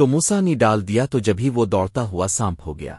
تو موسا نے ڈال دیا تو جبھی وہ دوڑتا ہوا سانپ ہو گیا۔